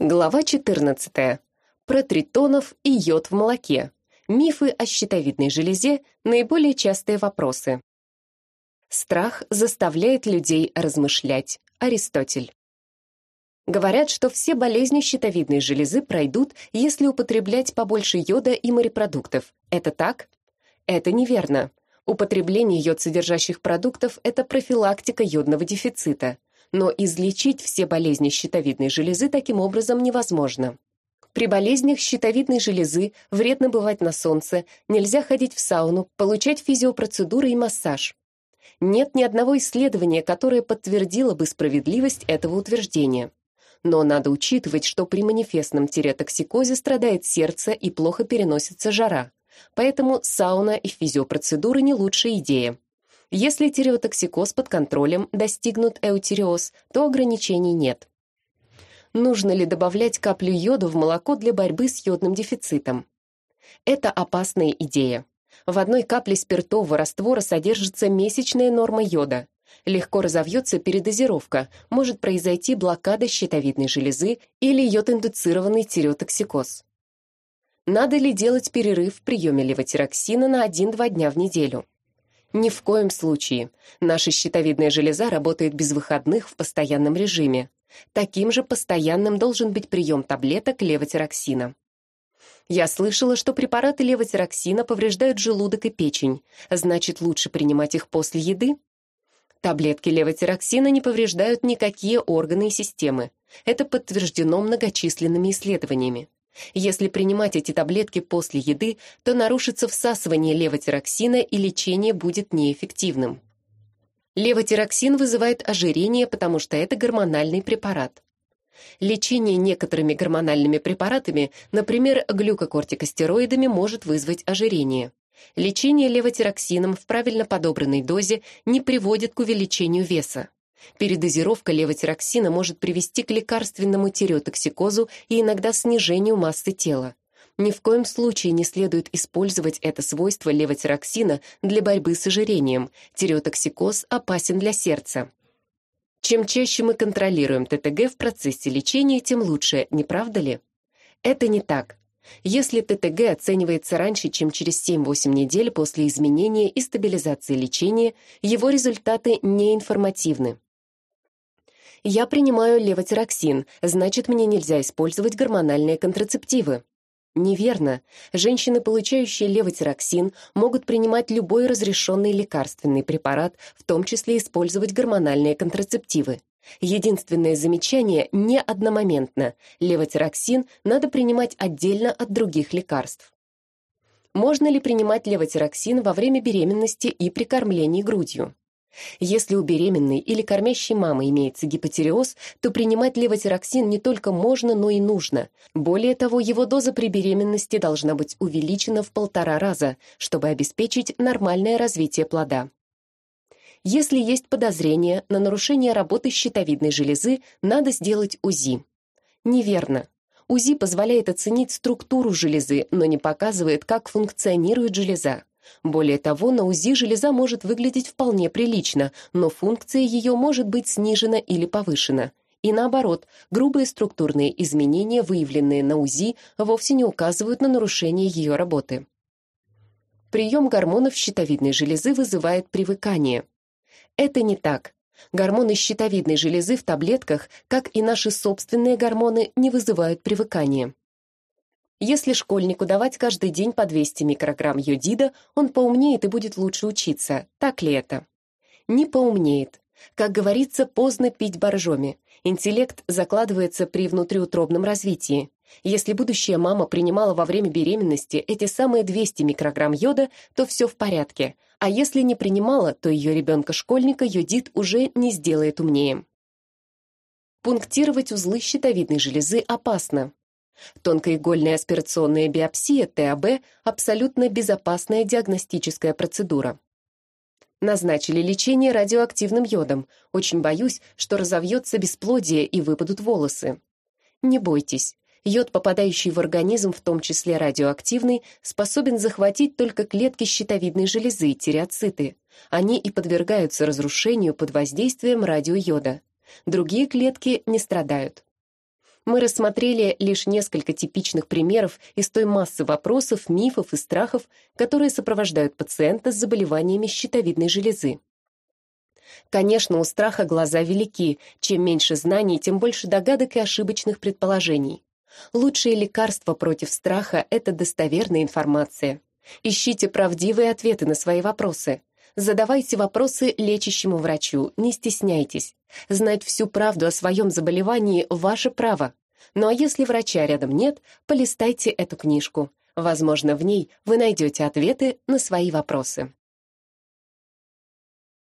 Глава 14. Про тритонов и йод в молоке. Мифы о щитовидной железе – наиболее частые вопросы. Страх заставляет людей размышлять. Аристотель. Говорят, что все болезни щитовидной железы пройдут, если употреблять побольше йода и морепродуктов. Это так? Это неверно. Употребление йод-содержащих продуктов – это профилактика йодного дефицита но излечить все болезни щитовидной железы таким образом невозможно. При болезнях щитовидной железы вредно бывать на солнце, нельзя ходить в сауну, получать физиопроцедуры и массаж. Нет ни одного исследования, которое подтвердило бы справедливость этого утверждения. Но надо учитывать, что при манифестном тиреотоксикозе страдает сердце и плохо переносится жара. Поэтому сауна и физиопроцедуры не лучшая идея. Если тиреотоксикоз под контролем, достигнут эутериоз, то ограничений нет. Нужно ли добавлять каплю йода в молоко для борьбы с йодным дефицитом? Это опасная идея. В одной капле спиртового раствора содержится месячная норма йода. Легко разовьется передозировка, может произойти блокада щитовидной железы или йод-индуцированный тиреотоксикоз. Надо ли делать перерыв в приеме левотироксина на 1-2 дня в неделю? Ни в коем случае. Наша щитовидная железа работает без выходных в постоянном режиме. Таким же постоянным должен быть прием таблеток левотироксина. Я слышала, что препараты левотироксина повреждают желудок и печень. Значит, лучше принимать их после еды? Таблетки левотироксина не повреждают никакие органы и системы. Это подтверждено многочисленными исследованиями. Если принимать эти таблетки после еды, то нарушится всасывание левотироксина и лечение будет неэффективным. Левотироксин вызывает ожирение, потому что это гормональный препарат. Лечение некоторыми гормональными препаратами, например, глюкокортикостероидами, может вызвать ожирение. Лечение левотироксином в правильно подобранной дозе не приводит к увеличению веса. Передозировка левотироксина может привести к лекарственному тиреотоксикозу и иногда снижению массы тела. Ни в коем случае не следует использовать это свойство левотироксина для борьбы с ожирением. Тиреотоксикоз опасен для сердца. Чем чаще мы контролируем ТТГ в процессе лечения, тем лучше, не правда ли? Это не так. Если ТТГ оценивается раньше, чем через 7-8 недель после изменения и стабилизации лечения, его результаты неинформативны. Я принимаю левотироксин, значит, мне нельзя использовать гормональные контрацептивы. Неверно. Женщины, получающие левотироксин, могут принимать любой разрешенный лекарственный препарат, в том числе использовать гормональные контрацептивы. Единственное замечание не одномоментно. Левотироксин надо принимать отдельно от других лекарств. Можно ли принимать левотироксин во время беременности и при кормлении грудью? Если у беременной или кормящей мамы имеется гипотереоз, то принимать левотироксин не только можно, но и нужно. Более того, его доза при беременности должна быть увеличена в полтора раза, чтобы обеспечить нормальное развитие плода. Если есть подозрение на нарушение работы щитовидной железы, надо сделать УЗИ. Неверно. УЗИ позволяет оценить структуру железы, но не показывает, как функционирует железа. Более того, на УЗИ железа может выглядеть вполне прилично, но функция ее может быть снижена или повышена. И наоборот, грубые структурные изменения, выявленные на УЗИ, вовсе не указывают на нарушение ее работы. Прием гормонов щитовидной железы вызывает привыкание. Это не так. Гормоны щитовидной железы в таблетках, как и наши собственные гормоны, не вызывают привыкания. Если школьнику давать каждый день по 200 микрограмм йодида, он поумнеет и будет лучше учиться. Так ли это? Не поумнеет. Как говорится, поздно пить боржоми. Интеллект закладывается при внутриутробном развитии. Если будущая мама принимала во время беременности эти самые 200 микрограмм йода, то все в порядке. А если не принимала, то ее ребенка-школьника йодид уже не сделает умнее. Пунктировать узлы щитовидной железы опасно. Тонкоигольная аспирационная биопсия ТАБ – абсолютно безопасная диагностическая процедура. Назначили лечение радиоактивным йодом. Очень боюсь, что разовьется бесплодие и выпадут волосы. Не бойтесь. Йод, попадающий в организм, в том числе радиоактивный, способен захватить только клетки щитовидной железы, тиреоциты. Они и подвергаются разрушению под воздействием радиойода. Другие клетки не страдают. Мы рассмотрели лишь несколько типичных примеров из той массы вопросов, мифов и страхов, которые сопровождают пациента с заболеваниями щитовидной железы. Конечно, у страха глаза велики. Чем меньше знаний, тем больше догадок и ошибочных предположений. Лучшее лекарство против страха — это достоверная информация. Ищите правдивые ответы на свои вопросы. Задавайте вопросы лечащему врачу, не стесняйтесь. Знать всю правду о своем заболевании – ваше право. Ну а если врача рядом нет, полистайте эту книжку. Возможно, в ней вы найдете ответы на свои вопросы.